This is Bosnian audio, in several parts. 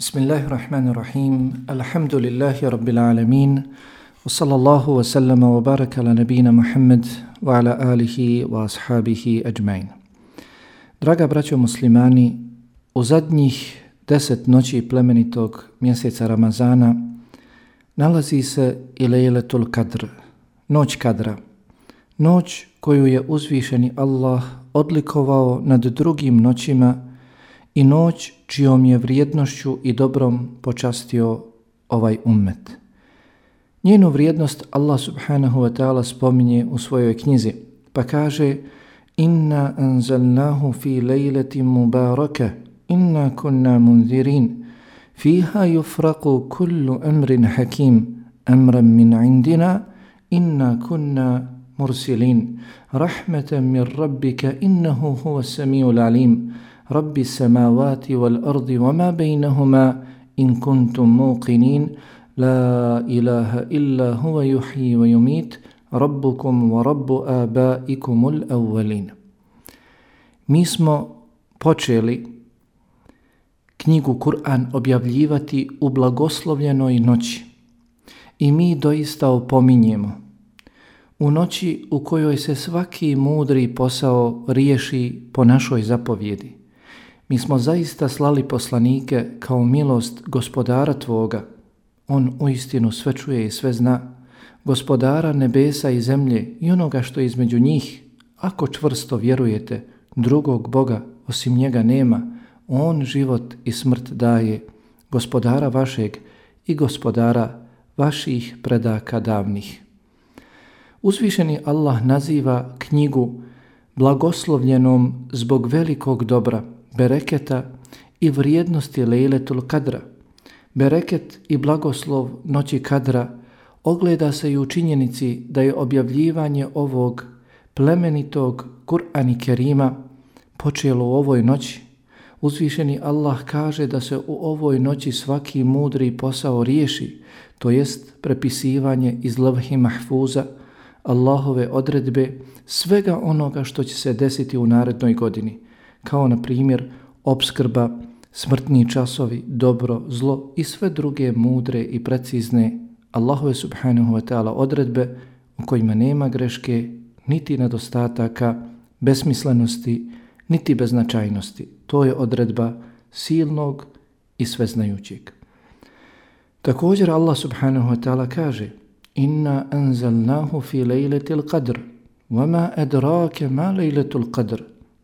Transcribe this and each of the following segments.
بسم الله الرحمن الرحيم الحمد لله رب العالمين وصلى الله وسلم وبارك على نبينا محمد وعلى آله وأصحابه أجمعين Draga braćo muslimani, u zadnjih deset noći plemenitog mjeseca Ramazana nalazi se i Lejletul Kadr, noć Kadra, noć koju je uzvišeni Allah odlikovao nad drugim noćima i noć čijom je vrijednošću i dobrom počastio ovaj ummet. Njenu vrijednost Allah subhanahu wa ta'ala spominje u svojoj knjizi, pa kaže Inna anzalnahu fi lejleti mubaraka, inna kunna munzirin, fiha yufraku kullu amrin hakim, amran min indina, inna kunna mursilin, rahmeten min rabbika, innahu huwa samiju l'alim, Rabbi samavati wal ardi wa ma bejnahuma in kuntum muqinin la ilaha illa huva yuhi wa yumit rabbukum wa rabbu abaikumul awvalin. Mi smo počeli knjigu Kur'an objavljivati u blagoslovljenoj noći. I mi doista opominjemo u noći u kojoj se svaki mudri posao riješi po našoj zapovjedi. Mi smo zaista slali poslanike kao milost gospodara Tvoga. On u istinu sve čuje i sve zna. Gospodara nebesa i zemlje i onoga što je između njih. Ako čvrsto vjerujete, drugog Boga osim njega nema. On život i smrt daje. Gospodara vašeg i gospodara vaših predaka davnih. Uzvišeni Allah naziva knjigu blagoslovljenom zbog velikog dobra, bereketa i vrijednosti Lejletul Kadra. Bereket i blagoslov noći Kadra ogleda se i u činjenici da je objavljivanje ovog plemenitog Kur'ani Kerima počelo u ovoj noći. Uzvišeni Allah kaže da se u ovoj noći svaki mudri posao riješi, to jest prepisivanje iz lavhi mahfuza, Allahove odredbe, svega onoga što će se desiti u narednoj godini – kao na primjer obskrba, smrtni časovi, dobro, zlo i sve druge mudre i precizne Allahove subhanahu wa ta'ala odredbe u kojima nema greške, niti nedostataka, besmislenosti, niti beznačajnosti. To je odredba silnog i sveznajućeg. Također Allah subhanahu wa ta'ala kaže Inna anzalnahu fi lejletil qadr, wama adrake ma lejletul qadr,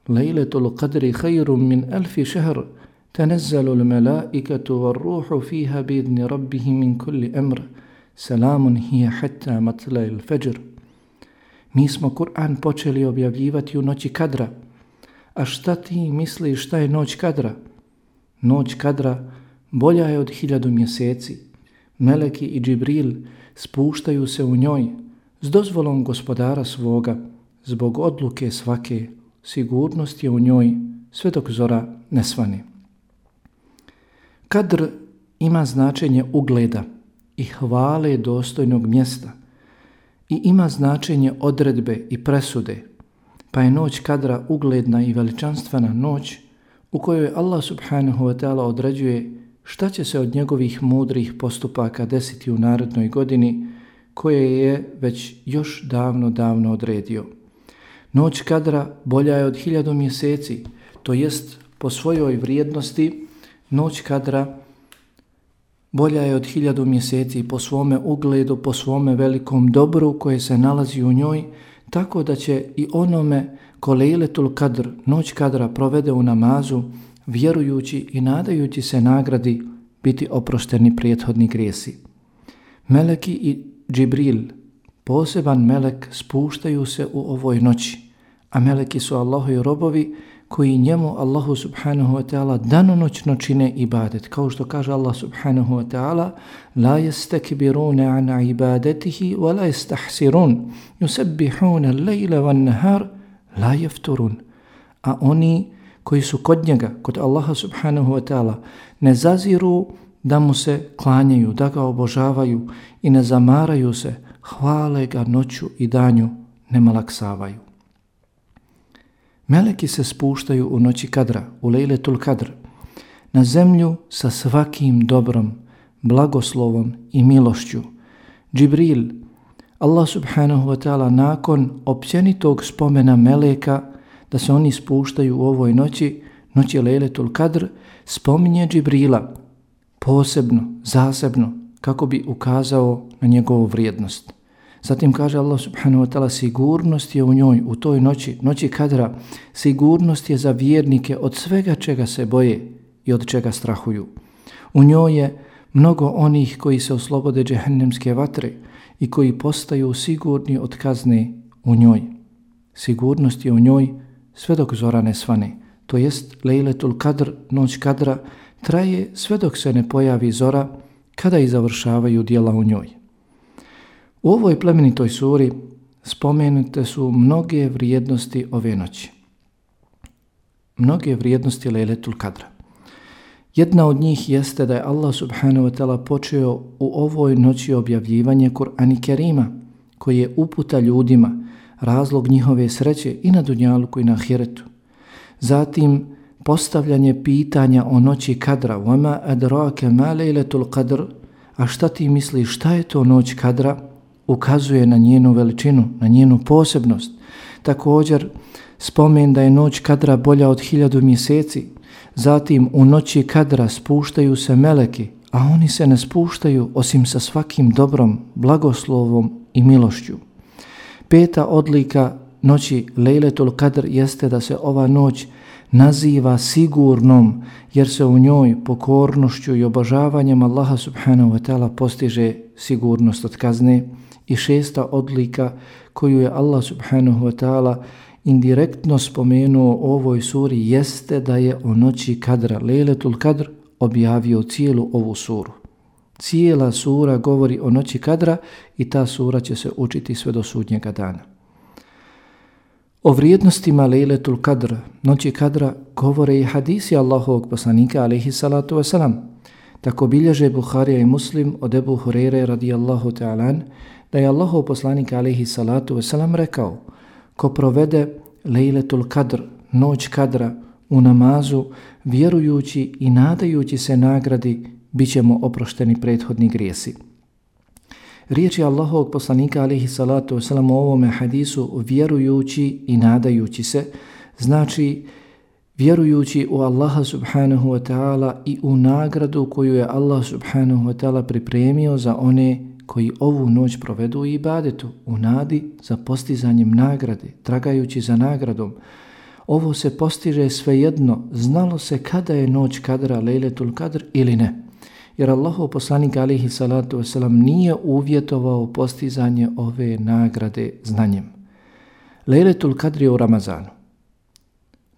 ليلة القدر خير من ألف شهر تنزل الملائكة والروح فيها بإذن ربه من كل أمر سلام هي حتى مطلع الفجر Mi smo Kur'an počeli objavljivati u noći kadra. A šta ti misliš šta je noć kadra? Noć kadra bolja je od hiljadu mjeseci. Meleki i Džibril spuštaju se u njoj s dozvolom gospodara svoga zbog odluke svake sigurnost je u njoj sve dok zora ne svani. Kadr ima značenje ugleda i hvale dostojnog mjesta i ima značenje odredbe i presude, pa je noć kadra ugledna i veličanstvena noć u kojoj Allah subhanahu wa ta'ala određuje šta će se od njegovih mudrih postupaka desiti u narodnoj godini koje je već još davno, davno odredio. Noć kadra bolja je od hiljadu mjeseci, to jest po svojoj vrijednosti noć kadra bolja je od hiljadu mjeseci po svome ugledu, po svome velikom dobru koje se nalazi u njoj, tako da će i onome ko lejletul kadr, noć kadra provede u namazu, vjerujući i nadajući se nagradi, biti oprošteni prijethodni grijesi. Meleki i Džibril, poseban melek, spuštaju se u ovoj noći a meleki su Allahu i robovi koji njemu Allahu subhanahu wa ta'ala danonoćno čine ibadet. Kao što kaže Allah subhanahu wa ta'ala La jestekbirune an ibadetihi wa la jestahsirun yusabbihune lejle van nahar la jefturun. A oni koji su kod njega, kod Allaha subhanahu wa ta'ala, ne zaziru da mu se klanjaju, da ga obožavaju i ne zamaraju se, hvale ga noću i danju, ne malaksavaju. Meleki se spuštaju u noći kadra, u lejletul kadr. na zemlju sa svakim dobrom, blagoslovom i milošću. Džibril, Allah subhanahu wa ta'ala nakon općenitog spomena meleka da se oni spuštaju u ovoj noći, noći Lejletul Kadr, spominje Džibrila posebno, zasebno, kako bi ukazao na njegovu vrijednost. Zatim kaže Allah subhanahu wa ta'ala sigurnost je u njoj, u toj noći, noći kadra, sigurnost je za vjernike od svega čega se boje i od čega strahuju. U njoj je mnogo onih koji se oslobode džehennemske vatre i koji postaju sigurni od kazne u njoj. Sigurnost je u njoj sve dok zora ne svane, to jest lejletul kadr, noć kadra, traje sve dok se ne pojavi zora kada i završavaju dijela u njoj. U ovoj plemenitoj suri spomenute su mnoge vrijednosti ove noći. Mnoge vrijednosti Lejletul Kadra. Jedna od njih jeste da je Allah subhanahu wa ta'ala počeo u ovoj noći objavljivanje Kur'ani Kerima, koji je uputa ljudima, razlog njihove sreće i na Dunjaluku i na Ahiretu. Zatim, postavljanje pitanja o noći kadra, وَمَا أَدْرَاكَ مَا لَيْلَةُ الْقَدْرِ A šta ti misliš, šta je to noć kadra? Ukazuje na njenu veličinu, na njenu posebnost. Također spomen da je noć kadra bolja od hiljadu mjeseci. Zatim u noći kadra spuštaju se meleki, a oni se ne spuštaju osim sa svakim dobrom, blagoslovom i milošću. Peta odlika noći Lejletul Kadr jeste da se ova noć naziva sigurnom jer se u njoj pokornošću i obožavanjem Allaha subhanahu wa ta'ala postiže sigurnost od kazne, I šesta odlika koju je Allah subhanahu wa ta'ala indirektno spomenuo u ovoj suri jeste da je o noći kadra, Lejletul Kadr, objavio cijelu ovu suru. Cijela sura govori o noći kadra i ta sura će se učiti sve do sudnjega dana. O vrijednostima Lejletul Kadr, noći kadra, govore i hadisi Allahovog poslanika, alaihi salatu wasalam. Tako bilježe Buharija i Muslim od Ebu Hureyre radijallahu ta'alan, da je Allahov poslanik alaihi salatu wasalam rekao ko provede lejletul kadr, noć kadra u namazu, vjerujući i nadajući se nagradi, bit ćemo oprošteni prethodni grijesi. Riječi Allahovog poslanika alaihi salatu wasalam u ovome hadisu vjerujući i nadajući se, znači vjerujući u Allaha subhanahu wa ta'ala i u nagradu koju je Allah subhanahu wa ta'ala pripremio za one koji ovu noć provedu u ibadetu, u nadi za postizanjem nagrade, tragajući za nagradom. Ovo se postiže svejedno, znalo se kada je noć kadra, lejletul kadr ili ne. Jer Allahov poslanik alihi salatu wasalam nije uvjetovao postizanje ove nagrade znanjem. Lejletul kadr je u Ramazanu.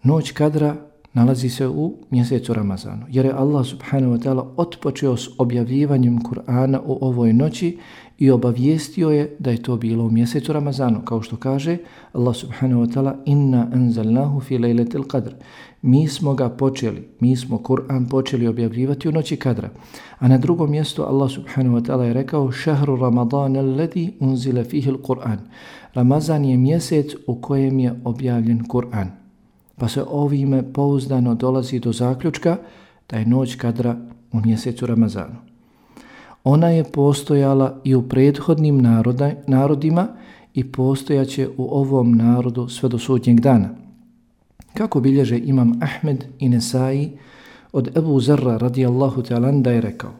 Noć kadra nalazi se u mjesecu Ramazanu. Jer je Allah subhanahu wa ta'ala otpočeo s objavljivanjem Kur'ana u ovoj noći i obavijestio je da je to bilo u mjesecu Ramazanu. Kao što kaže Allah subhanahu wa ta'ala inna anzalnahu fi lejletil qadr. Mi smo ga počeli, mi smo Kur'an počeli objavljivati u noći kadra. A na drugom mjestu Allah subhanahu wa ta'ala je rekao šahru Ramadan alladhi unzila fihi l-Qur'an. Ramazan je mjesec u kojem je objavljen Kur'an. Pa se ovime pouzdano dolazi do zaključka da je noć kadra u mjesecu Ramazanu. Ona je postojala i u prethodnim naroda, narodima i postojaće u ovom narodu sve do sudnjeg dana. Kako bilježe imam Ahmed i Nesai od Ebu Zerra radijallahu ta'ala da je rekao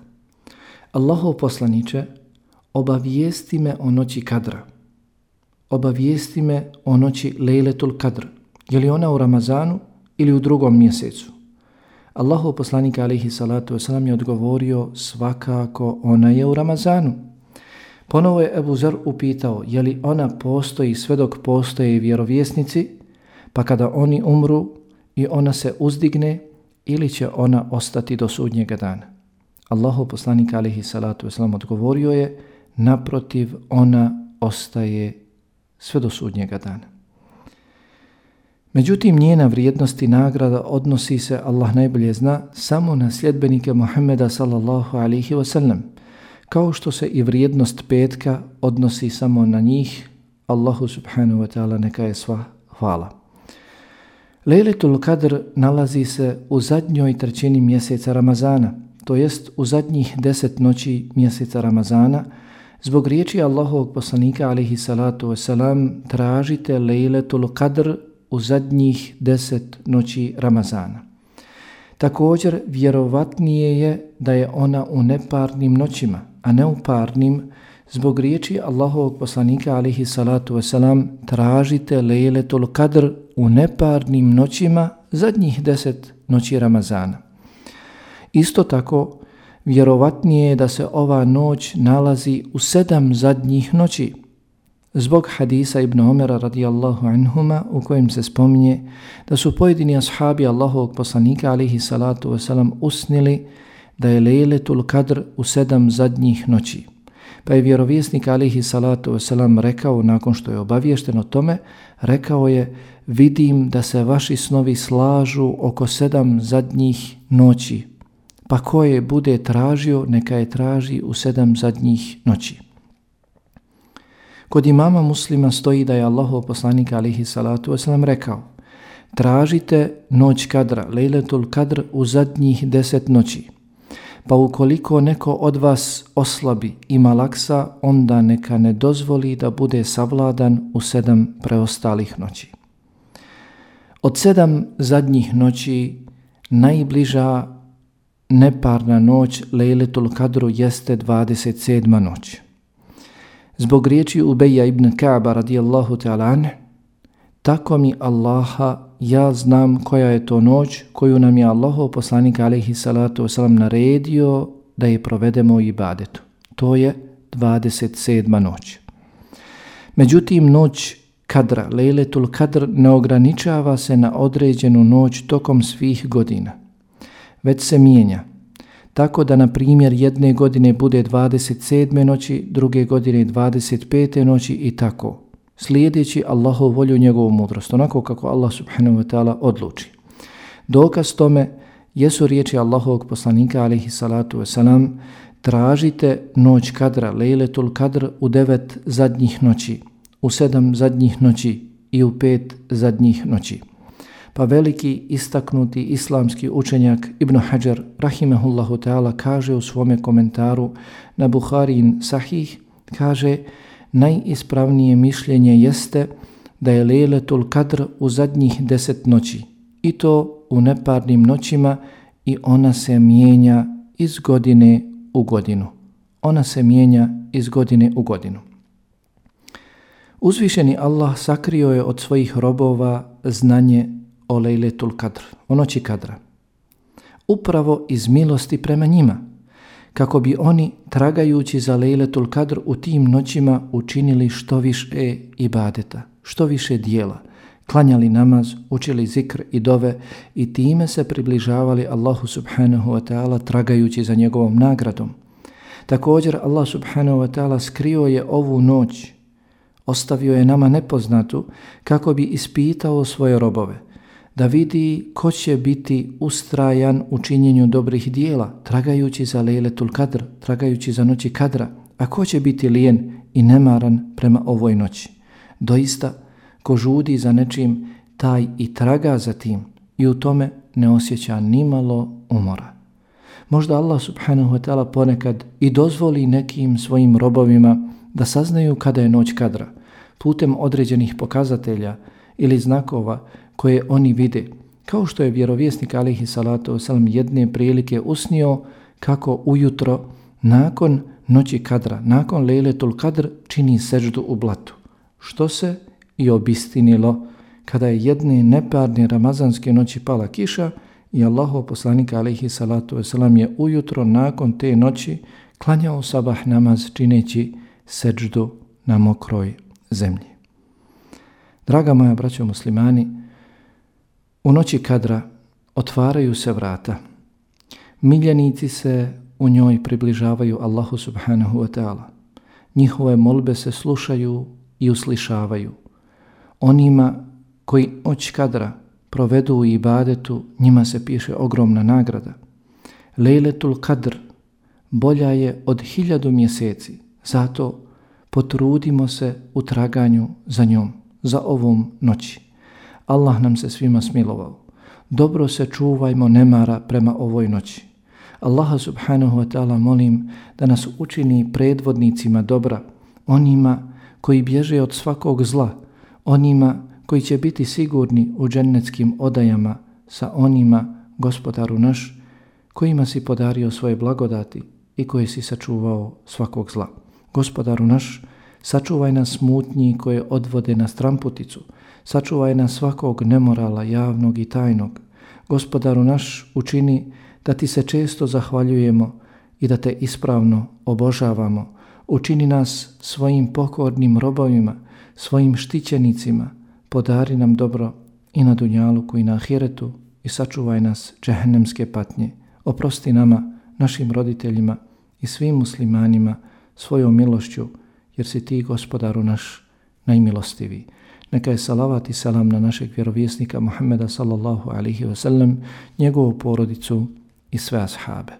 Allahov poslaniće, obavijesti me o noći kadra. Obavijesti me o noći lejletul kadra. Je li ona u Ramazanu ili u drugom mjesecu? Allahu poslanik alihi salatu wasalam je odgovorio svakako ona je u Ramazanu. Ponovo je Ebu Zer upitao je li ona postoji sve dok postoje vjerovjesnici pa kada oni umru i ona se uzdigne ili će ona ostati do sudnjega dana. Allahu poslanik alihi salatu wasalam odgovorio je naprotiv ona ostaje sve do sudnjega dana. Međutim, njena vrijednost i nagrada odnosi se, Allah najbolje zna, samo na sljedbenike Muhammeda sallallahu alihi wasallam. Kao što se i vrijednost petka odnosi samo na njih, Allahu subhanahu wa ta'ala neka je sva hvala. Lejletul Kadr nalazi se u zadnjoj trećini mjeseca Ramazana, to jest u zadnjih deset noći mjeseca Ramazana, zbog riječi Allahovog poslanika alihi salatu wasalam tražite Lejletul Kadr u zadnjih deset noći Ramazana. Također, vjerovatnije je da je ona u neparnim noćima, a ne u parnim, zbog riječi Allahovog poslanika alihi salatu wasalam tražite Lejletul Kadr u neparnim noćima zadnjih deset noći Ramazana. Isto tako, vjerovatnije je da se ova noć nalazi u sedam zadnjih noći, zbog hadisa Ibn Omera radijallahu anhuma u kojem se spominje da su pojedini ashabi Allahovog poslanika alihi salatu wasalam usnili da je Lejletul Kadr u sedam zadnjih noći. Pa je vjerovjesnik alihi salatu wasalam rekao nakon što je obaviješten o tome, rekao je vidim da se vaši snovi slažu oko sedam zadnjih noći, pa ko je bude tražio, neka je traži u sedam zadnjih noći. Kod imama muslima stoji da je Allahov poslanik alihi salatu wasalam rekao tražite noć kadra, lejletul kadr u zadnjih deset noći. Pa ukoliko neko od vas oslabi i malaksa, onda neka ne dozvoli da bude savladan u sedam preostalih noći. Od sedam zadnjih noći najbliža neparna noć Lejletul Kadru jeste 27. noć. Zbog riječi Ubeja ibn Ka'ba radijallahu ta'ala anhu, tako mi Allaha, ja znam koja je to noć koju nam je Allahov poslanik alaihi salatu wasalam naredio da je provedemo u ibadetu. To je 27. noć. Međutim, noć kadra, lejletul kadr, ne ograničava se na određenu noć tokom svih godina, već se mijenja. Tako da, na primjer, jedne godine bude 27. noći, druge godine 25. noći i tako, slijedeći Allahov volju i njegovu mudrost, onako kako Allah subhanahu wa ta'ala odluči. Dokaz tome jesu riječi Allahovog poslanika, alaihi salatu wasalam, tražite noć kadra, lejletul kadr, u devet zadnjih noći, u sedam zadnjih noći i u pet zadnjih noći. Pa veliki istaknuti islamski učenjak Ibn Hajar rahimehullahu ta'ala kaže u svome komentaru na Buharin sahih, kaže najispravnije mišljenje jeste da je Lejletul Kadr u zadnjih deset noći i to u neparnim noćima i ona se mijenja iz godine u godinu. Ona se mijenja iz godine u godinu. Uzvišeni Allah sakrio je od svojih robova znanje o Lejletul Kadr, o noći Kadra. Upravo iz milosti prema njima, kako bi oni, tragajući za Lejletul Kadr u tim noćima, učinili što više ibadeta, što više dijela, klanjali namaz, učili zikr i dove i time se približavali Allahu subhanahu wa ta'ala tragajući za njegovom nagradom. Također Allah subhanahu wa ta'ala skrio je ovu noć, ostavio je nama nepoznatu kako bi ispitao svoje robove, da vidi ko će biti ustrajan u činjenju dobrih dijela, tragajući za lejletul kadr, tragajući za noći kadra, a ko će biti lijen i nemaran prema ovoj noći. Doista, ko žudi za nečim, taj i traga za tim i u tome ne osjeća ni malo umora. Možda Allah subhanahu wa ta'ala ponekad i dozvoli nekim svojim robovima da saznaju kada je noć kadra, putem određenih pokazatelja ili znakova koje oni vide. Kao što je vjerovjesnik alihi salatu wasalam jedne prilike usnio kako ujutro nakon noći kadra, nakon lejletul kadr čini seždu u blatu. Što se i obistinilo kada je jedne neparne ramazanske noći pala kiša i Allaho poslanika alihi salatu wasalam je ujutro nakon te noći klanjao sabah namaz čineći seždu na mokroj zemlji. Draga moja braćo muslimani, u noći kadra otvaraju se vrata. Miljenici se u njoj približavaju Allahu subhanahu wa ta'ala. Njihove molbe se slušaju i uslišavaju. Onima koji noć kadra provedu u ibadetu, njima se piše ogromna nagrada. Lejletul kadr bolja je od hiljadu mjeseci, zato potrudimo se u traganju za njom, za ovom noći. Allah nam se svima smilovao. Dobro se čuvajmo nemara prema ovoj noći. Allaha subhanahu wa ta'ala molim da nas učini predvodnicima dobra, onima koji bježe od svakog zla, onima koji će biti sigurni u džennetskim odajama sa onima, gospodaru naš, kojima si podario svoje blagodati i koji si sačuvao svakog zla. Gospodaru naš, sačuvaj nas smutnji koje odvode na stramputicu, sačuvaj nas svakog nemorala javnog i tajnog. Gospodaru naš, učini da ti se često zahvaljujemo i da te ispravno obožavamo. Učini nas svojim pokornim robovima, svojim štićenicima, podari nam dobro i na dunjaluku i na ahiretu i sačuvaj nas džehennemske patnje. Oprosti nama, našim roditeljima i svim muslimanima svojom milošću, jer si ti, gospodaru naš, najmilostiviji. Neka je salavat i salam na našeg vjerovjesnika Muhammeda sallallahu alihi wasallam, njegovu porodicu i sve ashabe.